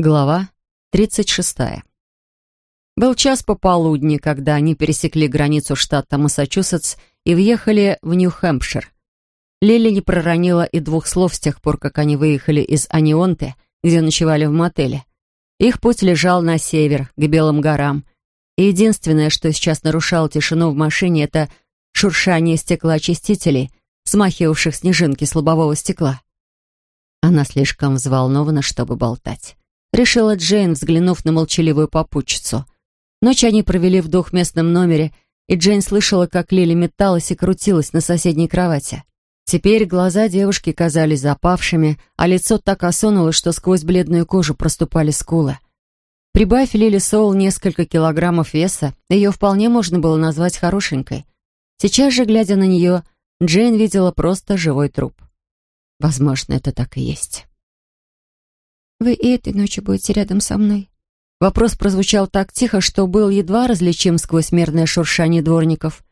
Глава 36. Был час пополудни, когда они пересекли границу штата Массачусетс и въехали в Нью-Хэмпшир. Лили не проронила и двух слов с тех пор, как они выехали из Анионты, где ночевали в мотеле. Их путь лежал на север, к Белым горам. И единственное, что сейчас нарушало тишину в машине, это шуршание стеклоочистителей, смахивавших снежинки с лобового стекла. Она слишком взволнована, чтобы болтать решила Джейн, взглянув на молчаливую попутчицу. Ночь они провели в двухместном номере, и Джейн слышала, как Лили металась и крутилась на соседней кровати. Теперь глаза девушки казались запавшими, а лицо так осунулось, что сквозь бледную кожу проступали скулы. Прибавь Лили Соул несколько килограммов веса, ее вполне можно было назвать хорошенькой. Сейчас же, глядя на нее, Джейн видела просто живой труп. Возможно, это так и есть. Вы и этой ночью будете рядом со мной?» Вопрос прозвучал так тихо, что был едва различим сквозь мерное шуршание дворников.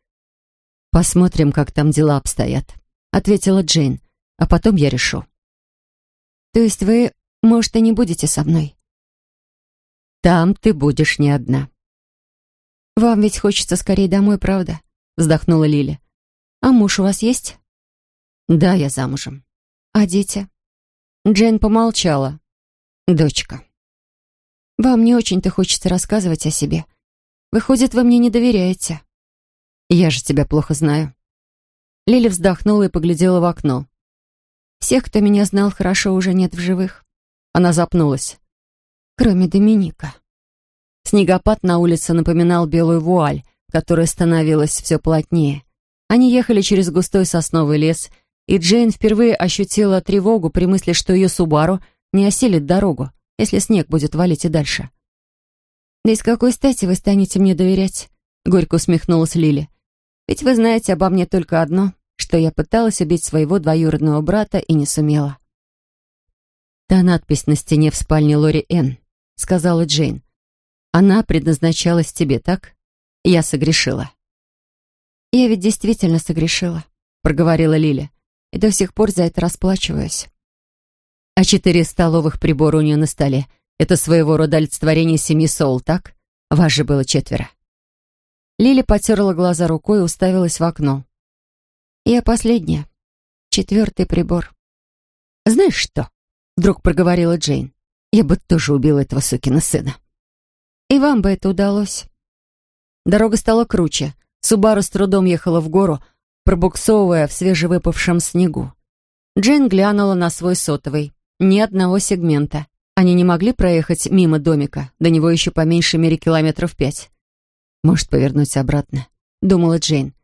«Посмотрим, как там дела обстоят», — ответила Джейн. «А потом я решу». «То есть вы, может, и не будете со мной?» «Там ты будешь не одна». «Вам ведь хочется скорее домой, правда?» — вздохнула Лили. «А муж у вас есть?» «Да, я замужем». «А дети?» Джейн помолчала. «Дочка». «Вам не очень-то хочется рассказывать о себе. Выходит, вы мне не доверяете». «Я же тебя плохо знаю». Лили вздохнула и поглядела в окно. «Всех, кто меня знал, хорошо уже нет в живых». Она запнулась. «Кроме Доминика». Снегопад на улице напоминал белую вуаль, которая становилась все плотнее. Они ехали через густой сосновый лес, и Джейн впервые ощутила тревогу при мысли, что ее Субару — не осилит дорогу, если снег будет валить и дальше. «Да из какой стати вы станете мне доверять?» — горько усмехнулась Лили. «Ведь вы знаете обо мне только одно, что я пыталась убить своего двоюродного брата и не сумела». «Та надпись на стене в спальне Лори Энн», — сказала Джейн. «Она предназначалась тебе, так? Я согрешила». «Я ведь действительно согрешила», — проговорила Лили, «и до сих пор за это расплачиваюсь» а четыре столовых прибора у нее на столе. Это своего рода олицетворение семьи Соул, так? Вас же было четверо. Лили потерла глаза рукой и уставилась в окно. «Я последняя. Четвертый прибор». «Знаешь что?» — вдруг проговорила Джейн. «Я бы тоже убила этого сукина сына». «И вам бы это удалось». Дорога стала круче. Субару с трудом ехала в гору, пробуксовывая в свежевыпавшем снегу. Джейн глянула на свой сотовый. Ни одного сегмента. Они не могли проехать мимо домика, до него еще по меньшей мере километров пять. «Может, повернуть обратно?» — думала Джейн.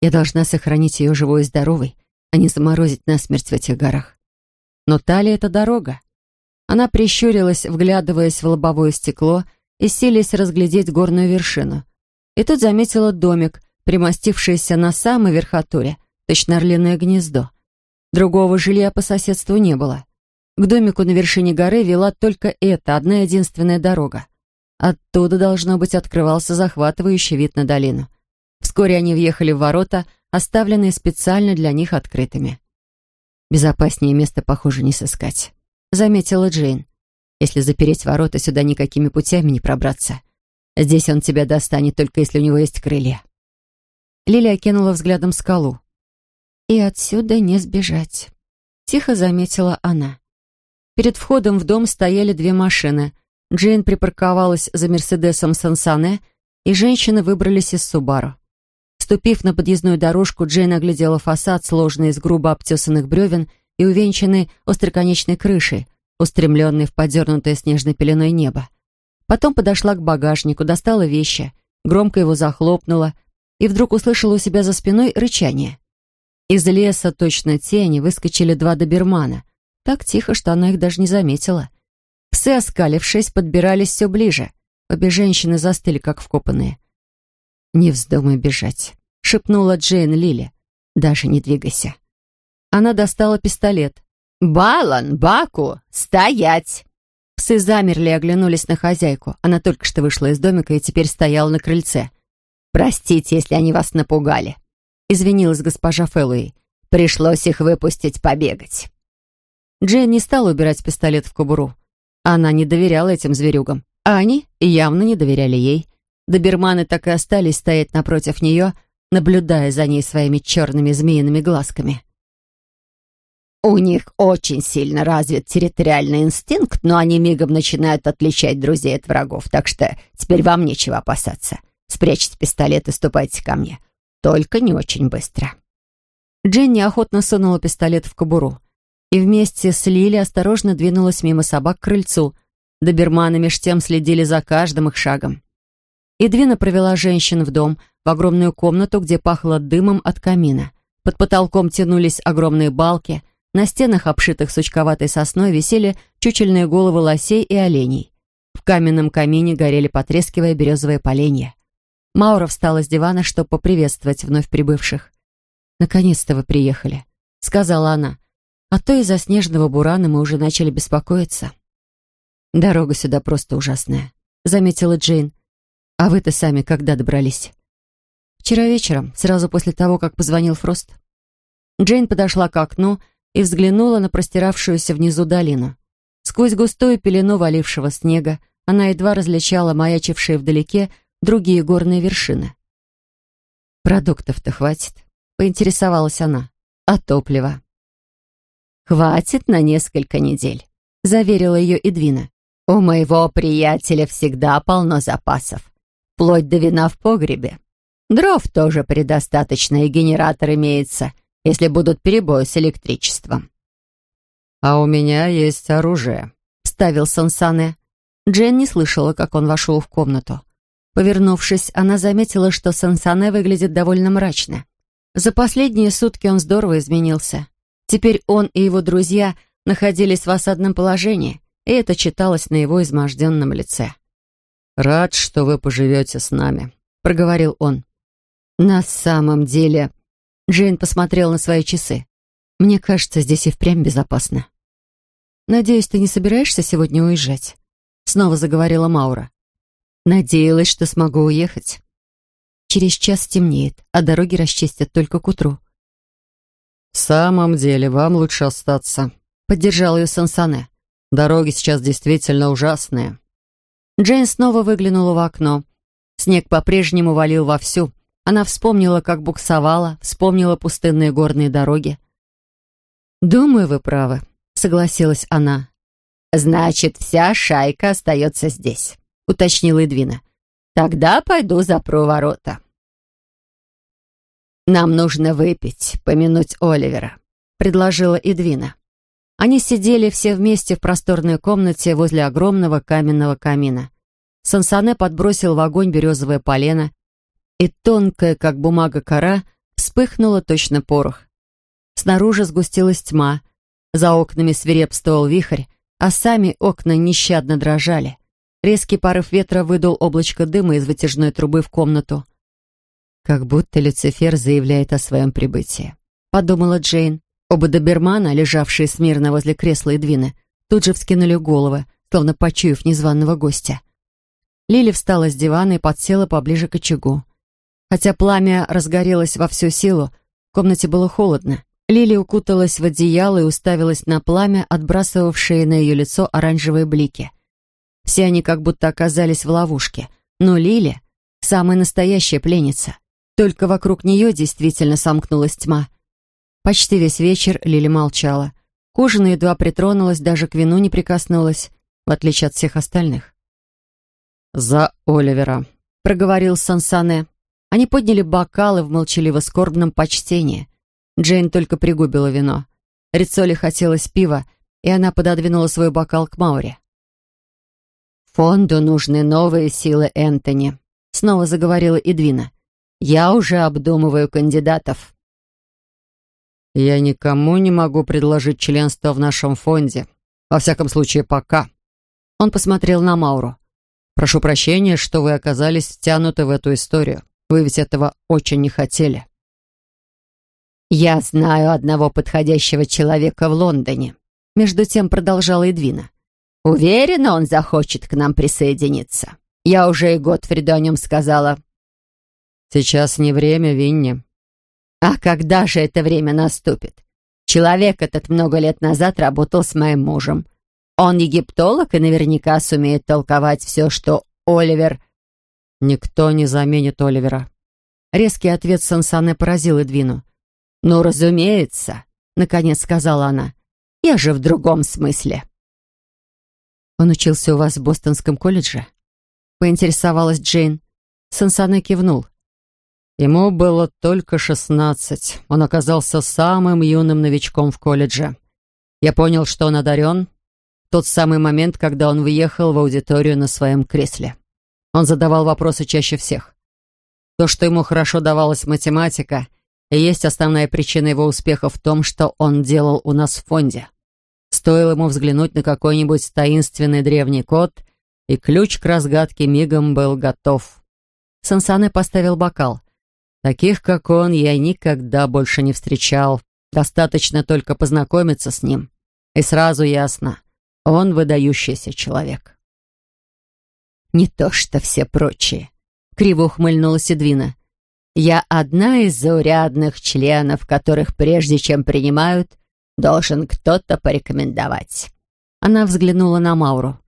«Я должна сохранить ее живой и здоровой, а не заморозить насмерть в этих горах». Но талия — это дорога. Она прищурилась, вглядываясь в лобовое стекло и силясь разглядеть горную вершину. И тут заметила домик, примостившийся на самой верхотуре, точно орлиное гнездо. Другого жилья по соседству не было. К домику на вершине горы вела только эта, одна единственная дорога. Оттуда, должно быть, открывался захватывающий вид на долину. Вскоре они въехали в ворота, оставленные специально для них открытыми. «Безопаснее места, похоже, не сыскать», — заметила Джейн. «Если запереть ворота, сюда никакими путями не пробраться. Здесь он тебя достанет, только если у него есть крылья». Лили окинула взглядом скалу. «И отсюда не сбежать», — тихо заметила она. Перед входом в дом стояли две машины. Джейн припарковалась за Мерседесом Сансане, и женщины выбрались из Субару. Ступив на подъездную дорожку, Джейн оглядела фасад, сложный из грубо обтесанных бревен и увенчанный остроконечной крышей, устремленный в подернутое снежной пеленой небо. Потом подошла к багажнику, достала вещи, громко его захлопнула и вдруг услышала у себя за спиной рычание. Из леса, точно тени, выскочили два добермана — так тихо, что она их даже не заметила. Псы, оскалившись, подбирались все ближе. Обе женщины застыли, как вкопанные. «Не вздумай бежать», — шепнула Джейн Лили. «Даже не двигайся». Она достала пистолет. «Балан, Баку, стоять!» Псы замерли и оглянулись на хозяйку. Она только что вышла из домика и теперь стояла на крыльце. «Простите, если они вас напугали», — извинилась госпожа Фэллоуи. «Пришлось их выпустить побегать». Джейн не стала убирать пистолет в кобуру. Она не доверяла этим зверюгам, а они явно не доверяли ей. Доберманы так и остались стоять напротив нее, наблюдая за ней своими черными змеиными глазками. У них очень сильно развит территориальный инстинкт, но они мигом начинают отличать друзей от врагов, так что теперь вам нечего опасаться. Спрячьте пистолет и ступайте ко мне. Только не очень быстро». Дженни охотно сунула пистолет в кобуру и вместе с Лили осторожно двинулась мимо собак к крыльцу. Доберманы меж тем следили за каждым их шагом. Эдвина провела женщин в дом, в огромную комнату, где пахло дымом от камина. Под потолком тянулись огромные балки — на стенах, обшитых сучковатой сосной, висели чучельные головы лосей и оленей. В каменном камине горели, потрескивая, березовые поленья. Маура встала с дивана, чтобы поприветствовать вновь прибывших. «Наконец-то вы приехали», — сказала она. «А то из-за снежного бурана мы уже начали беспокоиться». «Дорога сюда просто ужасная», — заметила Джейн. «А вы-то сами когда добрались?» «Вчера вечером, сразу после того, как позвонил Фрост». Джейн подошла к окну и взглянула на простиравшуюся внизу долину. Сквозь густую пелену валившего снега она едва различала маячившие вдалеке другие горные вершины. «Продуктов-то хватит», — поинтересовалась она. «А топлива?» «Хватит на несколько недель», — заверила ее Эдвина. «У моего приятеля всегда полно запасов, вплоть до вина в погребе. Дров тоже предостаточно, и генератор имеется если будут перебои с электричеством. «А у меня есть оружие», — вставил Сансане. Джен не слышала, как он вошел в комнату. Повернувшись, она заметила, что Сансане выглядит довольно мрачно. За последние сутки он здорово изменился. Теперь он и его друзья находились в осадном положении, и это читалось на его изможденном лице. «Рад, что вы поживете с нами», — проговорил он. «На самом деле...» Джейн посмотрел на свои часы. «Мне кажется, здесь и впрямь безопасно». «Надеюсь, ты не собираешься сегодня уезжать?» Снова заговорила Маура. «Надеялась, что смогу уехать. Через час темнеет, а дороги расчистят только к утру». «В самом деле, вам лучше остаться», — поддержал ее Сансане. «Дороги сейчас действительно ужасные». Джейн снова выглянула в окно. Снег по-прежнему валил вовсю, она вспомнила, как буксовала, вспомнила пустынные горные дороги. «Думаю, вы правы», — согласилась она. «Значит, вся шайка остается здесь», — уточнила Эдвина. «Тогда пойду запру ворота». «Нам нужно выпить, помянуть Оливера», — предложила Эдвина. Они сидели все вместе в просторной комнате возле огромного каменного камина. Сансане подбросил в огонь березовое полено и тонкая, как бумага кора, вспыхнула точно порох. Снаружи сгустилась тьма, за окнами свирепствовал вихрь, а сами окна нещадно дрожали. Резкий порыв ветра выдул облачко дыма из вытяжной трубы в комнату. «Как будто Люцифер заявляет о своем прибытии», — подумала Джейн. Оба добермана, лежавшие смирно возле кресла Эдвины, тут же вскинули головы, словно почуяв незваного гостя. Лили встала с дивана и подсела поближе к очагу. Хотя пламя разгорелось во всю силу, в комнате было холодно. Лили укуталась в одеяло и уставилась на пламя, отбрасывавшее на ее лицо оранжевые блики. Все они как будто оказались в ловушке. Но Лили — самая настоящая пленница. Только вокруг нее действительно сомкнулась тьма. Почти весь вечер Лили молчала. К ужину едва притронулась, даже к вину не прикоснулась, в отличие от всех остальных. «За Оливера», — проговорил Сансане. Они подняли бокалы в молчаливо-скорбном почтении. Джейн только пригубила вино. Рицоли хотелось пива, и она пододвинула свой бокал к Мауре. «Фонду нужны новые силы Энтони», — снова заговорила Эдвина. «Я уже обдумываю кандидатов». «Я никому не могу предложить членство в нашем фонде. Во всяком случае, пока». Он посмотрел на Мауру. «Прошу прощения, что вы оказались втянуты в эту историю. Вы ведь этого очень не хотели. «Я знаю одного подходящего человека в Лондоне», — между тем продолжала Эдвина. «Уверена, он захочет к нам присоединиться. Я уже и Готфриду о нем сказала». «Сейчас не время, Винни». «А когда же это время наступит? Человек этот много лет назад работал с моим мужем. Он египтолог и наверняка сумеет толковать все, что Оливер...» «Никто не заменит Оливера». Резкий ответ Сансане поразил Эдвину. «Ну, разумеется», — наконец сказала она. «Я же в другом смысле». «Он учился у вас в Бостонском колледже?» Поинтересовалась Джейн. Сансане кивнул. Ему было только шестнадцать. Он оказался самым юным новичком в колледже. Я понял, что он одарен тот самый момент, когда он въехал в аудиторию на своем кресле. Он задавал вопросы чаще всех. То, что ему хорошо давалась математика, и есть основная причина его успеха в том, что он делал у нас в фонде. Стоило ему взглянуть на какой-нибудь таинственный древний код, и ключ к разгадке мигом был готов. Сансане поставил бокал. Таких, как он, я никогда больше не встречал. Достаточно только познакомиться с ним. И сразу ясно, он выдающийся человек. «Не то что все прочие», — криво ухмыльнулась Эдвина. «Я одна из заурядных членов, которых прежде чем принимают, должен кто-то порекомендовать». Она взглянула на Мауру.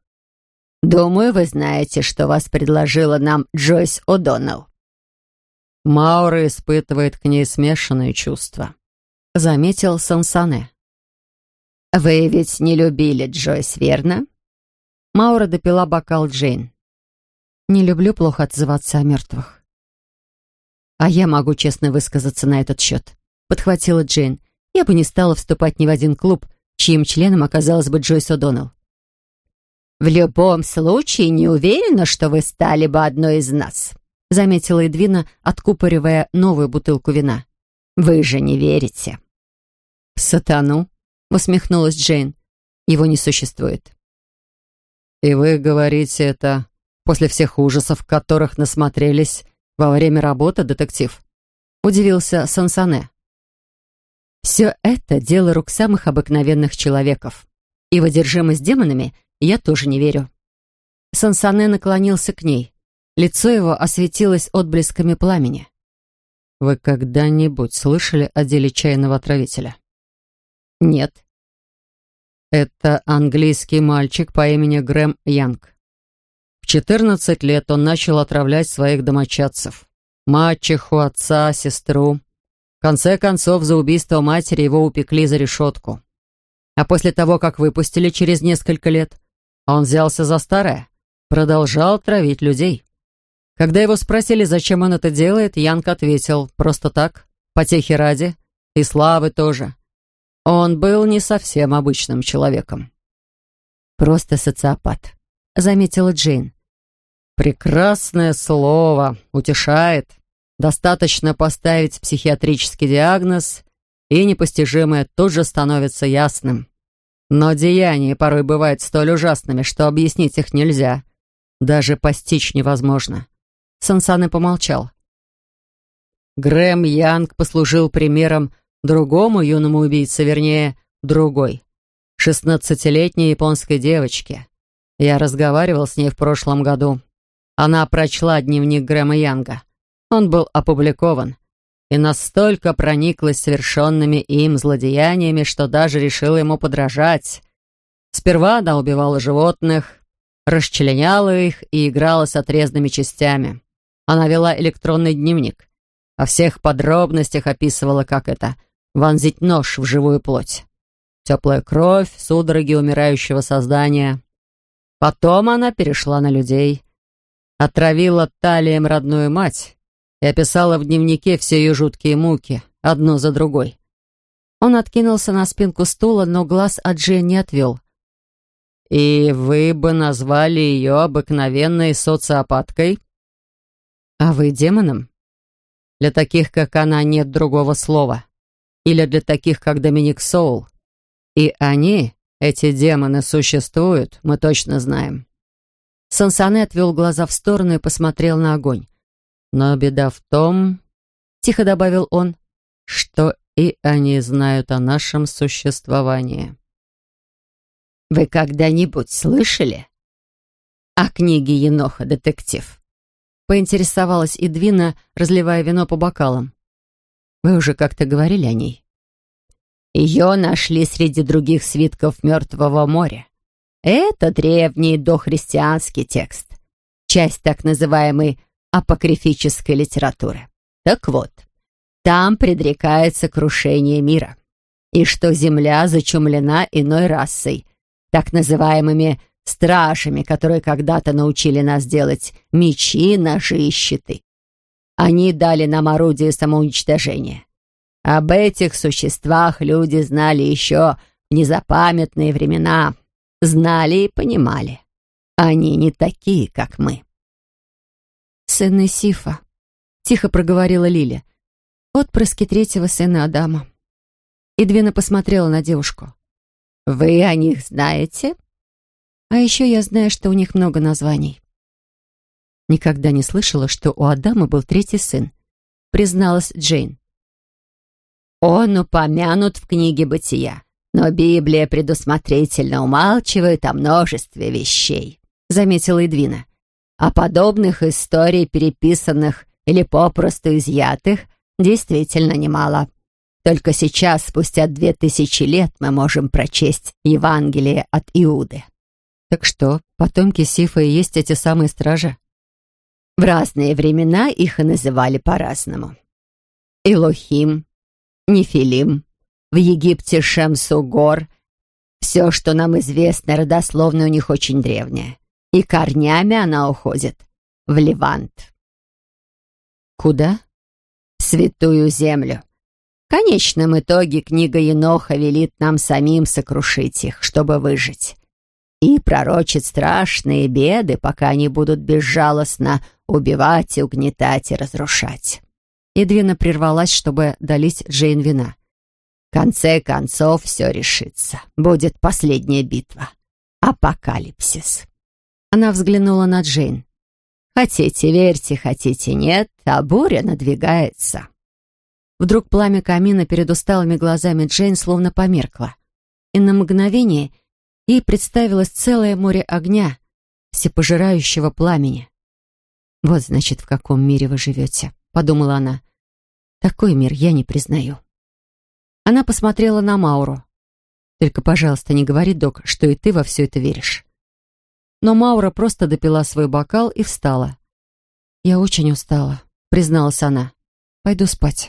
Думаю, вы знаете, что вас предложила нам Джойс О'Доннелл». Маура испытывает к ней смешанные чувства, заметил Сансане. «Вы ведь не любили Джойс, верно?» Маура допила бокал Джейн. «Не люблю плохо отзываться о мертвых». «А я могу честно высказаться на этот счет», — подхватила Джейн. «Я бы не стала вступать ни в один клуб, чьим членом оказалась бы Джойс О'Доннелл. «В любом случае, не уверена, что вы стали бы одной из нас», заметила Эдвина, откупоривая новую бутылку вина. «Вы же не верите». «В сатану?» — усмехнулась Джейн. «Его не существует». «И вы говорите это после всех ужасов, которых насмотрелись во время работы, детектив?» — удивился Сансане. «Все это дело рук самых обыкновенных человеков. И в одержимость демонами я тоже не верю. Сансане наклонился к ней. Лицо его осветилось отблесками пламени. «Вы когда-нибудь слышали о деле чайного отравителя?» «Нет». «Это английский мальчик по имени Грэм Янг. В 14 лет он начал отравлять своих домочадцев. Мачеху, отца, сестру. В конце концов, за убийство матери его упекли за решетку. А после того, как выпустили через несколько лет, он взялся за старое, продолжал травить людей. Когда его спросили, зачем он это делает, Янг ответил, просто так, потехи ради, и славы тоже. Он был не совсем обычным человеком. «Просто социопат», — заметила Джейн. «Прекрасное слово, утешает. Достаточно поставить психиатрический диагноз, и непостижимое тут же становится ясным. Но деяния порой бывают столь ужасными, что объяснить их нельзя. Даже постичь невозможно. Сансаны помолчал. Грэм Янг послужил примером другому юному убийце, вернее, другой. Шестнадцатилетней японской девочке. Я разговаривал с ней в прошлом году. Она прочла дневник Грэма Янга. Он был опубликован и настолько прониклась совершенными им злодеяниями, что даже решила ему подражать. Сперва она убивала животных, расчленяла их и играла с отрезанными частями. Она вела электронный дневник. Во всех подробностях описывала, как это — вонзить нож в живую плоть. Теплая кровь, судороги умирающего создания. Потом она перешла на людей. Отравила талием родную мать, и описала в дневнике все ее жуткие муки, одну за другой. Он откинулся на спинку стула, но глаз от Джен не отвел. «И вы бы назвали ее обыкновенной социопаткой?» «А вы демоном?» «Для таких, как она, нет другого слова. Или для таких, как Доминик Соул. И они, эти демоны, существуют, мы точно знаем». Сансане отвел глаза в сторону и посмотрел на огонь. Но беда в том, — тихо добавил он, — что и они знают о нашем существовании. «Вы когда-нибудь слышали о книге Еноха, детектив?» Поинтересовалась Идвина, разливая вино по бокалам. «Вы уже как-то говорили о ней?» Ее нашли среди других свитков Мертвого моря. Это древний дохристианский текст, часть так называемой апокрифической литературы. Так вот, там предрекается крушение мира, и что Земля зачумлена иной расой, так называемыми стражами, которые когда-то научили нас делать мечи, ножи и щиты. Они дали нам орудие самоуничтожения. Об этих существах люди знали еще в незапамятные времена, знали и понимали. Они не такие, как мы. «Сыны Сифа», — тихо проговорила Лиля. «Отпрыски третьего сына Адама». Эдвина посмотрела на девушку. «Вы о них знаете?» «А еще я знаю, что у них много названий». Никогда не слышала, что у Адама был третий сын, призналась Джейн. Он упомянут в книге «Бытия», но Библия предусмотрительно умалчивает о множестве вещей, заметила Эдвина. О подобных историй, переписанных или попросту изъятых, действительно немало. Только сейчас, спустя две тысячи лет, мы можем прочесть Евангелие от Иуды. Так что, потомки Сифа и есть эти самые стражи? В разные времена их и называли по-разному. Илохим, Нефилим, в Египте Шемсугор. Все, что нам известно, родословно у них очень древнее. И корнями она уходит в Левант. Куда? Святую Землю. В конечном итоге книга Еноха велит нам самим сокрушить их, чтобы выжить. И пророчит страшные беды, пока они будут безжалостно убивать, угнетать и разрушать. Эдвина прервалась, чтобы долить Джейн вина. В конце концов все решится. Будет последняя битва. Апокалипсис. Она взглянула на Джейн. Хотите верьте, хотите нет, а буря надвигается. Вдруг пламя камина перед усталыми глазами Джейн словно померкло. И на мгновение ей представилось целое море огня, всепожирающего пламени. «Вот, значит, в каком мире вы живете», — подумала она. «Такой мир я не признаю». Она посмотрела на Мауру. «Только, пожалуйста, не говори, док, что и ты во все это веришь». Но Маура просто допила свой бокал и встала. «Я очень устала», — призналась она. «Пойду спать».